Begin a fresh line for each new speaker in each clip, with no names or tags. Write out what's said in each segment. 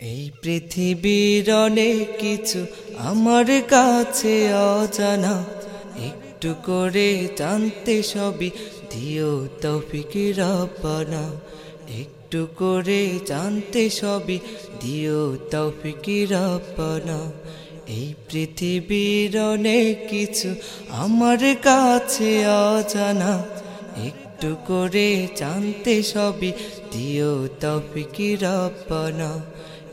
এই পৃথিবীর অনেক কিছু আমার কাছে অজানা। একটু করে জানতে সবই দিও তৌফিকি রব্বানা। একটু করে জানতে সবই দিও তৌফিকি রব্বানা। এই পৃথিবীর অনেক কিছু আমার কাছে অজানা। একটু করে জানতে সবই দিও তৌফিকি রব্বানা।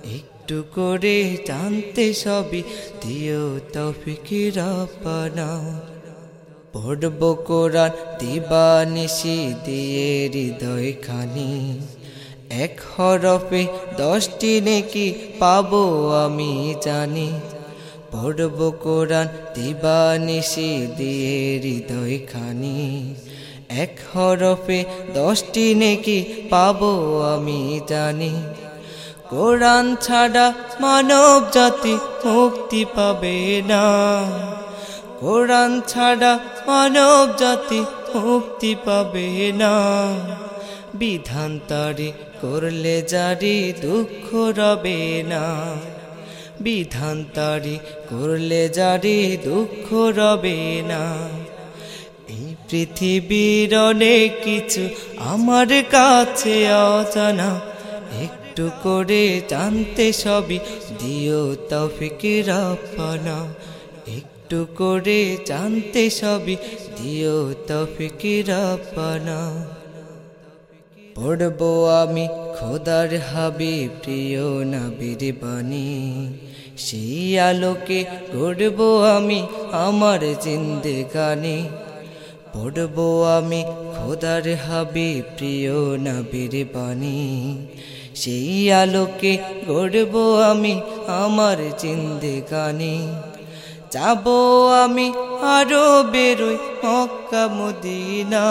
একটু করে জানতে সবই দিও তৌফিকি রব্বানা পড়ব কোরআন দিবানিশি দিয়ে হৃদয় খানি এক হরফে দশটি নেকি পাবো আমি জানি। পড়ব কোরআন দিবানিশি দিয়ে হৃদয় খানি এক হরফে দশটি নেকি পাবো আমি জানি। কোরআন ছাড়া মানব জাতি মুক্তি পাবে না। কোরআন ছাড়া মানব জাতি মুক্তি পাবে না। বিধান্তারি করলে জারি দুঃখ রবে না। বিধান্তারি করলে জারি দুঃখ রবে না। এই পৃথিবীর অনেক কিছু আমার কাছে অজানা। একটু করে জানতে সবই দিও তৌফিকের আপনা একটু করে জানতে সবই দিও তৌফিকের আপনা পড়ব আমি খোদার হাবি প্রিয় নবীর বাণী। সেই আলোকে গড়ব আমি আমার জিন্দেগানি। পড়ব আমি খোদার হাবি প্রিয় নবীর বাণী। সেই আলোকে গড়ব আমি আমার জিন্দেগানি। যাব আমি আরও বেরোই মক্কা, মদিনা।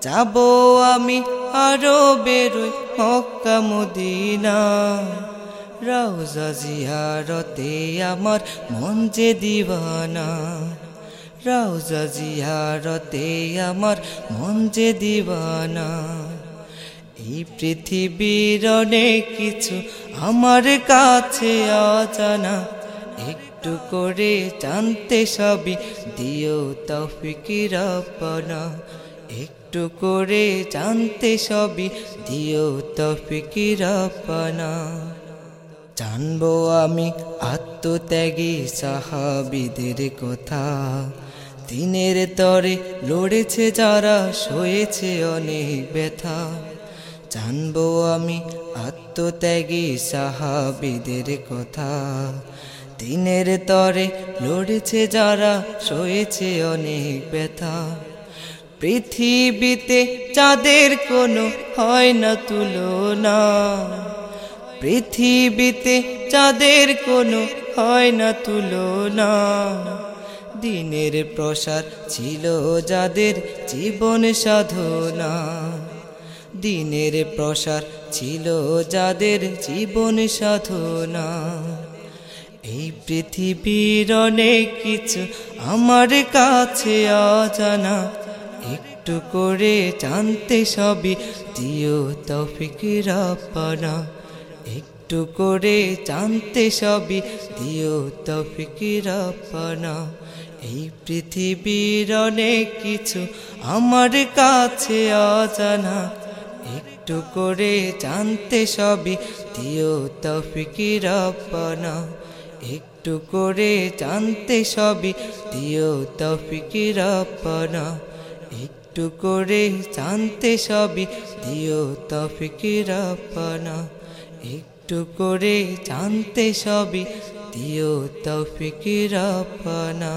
যাব আমি আরও বেরোই মক্কা, মদিনা। রওজা জিয়ারতে আমার মন যে দিবানা রওজা জিয়ারতে আমার মন যে দিবানা এই পৃথিবীর অনেক কিছু আমার কাছে অজানা। একটু করে জানতে সবই দিও তৌফিকির আপনা একটু করে জানতে সবই দিও তৌফিকির আপনা জানব আমি আত্মত্যাগী সাহাবিদের কথা। দিনের তরে লড়েছে যারা, সয়েছে অনেক ব্যথা। জানব আমি আত্মত্যাগী সাহাবিদের কথা। দিনের তরে লড়েছে যারা, সয়েছে অনেক ব্যথা। পৃথিবীতে চাঁদের কোনো হয় না তুলনা। পৃথিবীতে চাঁদের কোনো হয় না তুলনা। দিনের প্রসার ছিল যাদের জীবন সাধনা। দিনের প্রসার ছিল যাদের জীবন সাধনা। এই পৃথিবীর অনেক কিছু আমার কাছে অজানা। একটু করে জানতে সবই দিও তৌফিকির আপনা। একটু করে জানতে সবই দিও তৌফিকির আপনা। এই পৃথিবীর অনেক কিছু আমার কাছে অজানা। একটু করে জানতে সবই দিও তৌফিকির আপনা একটু করে জানতে সবই দিও তৌফিকির আপনা একটু করে জানতে সবই দিও তৌফিকির আপনা একটু করে জানতে সবই দিও তৌফিকির আপনা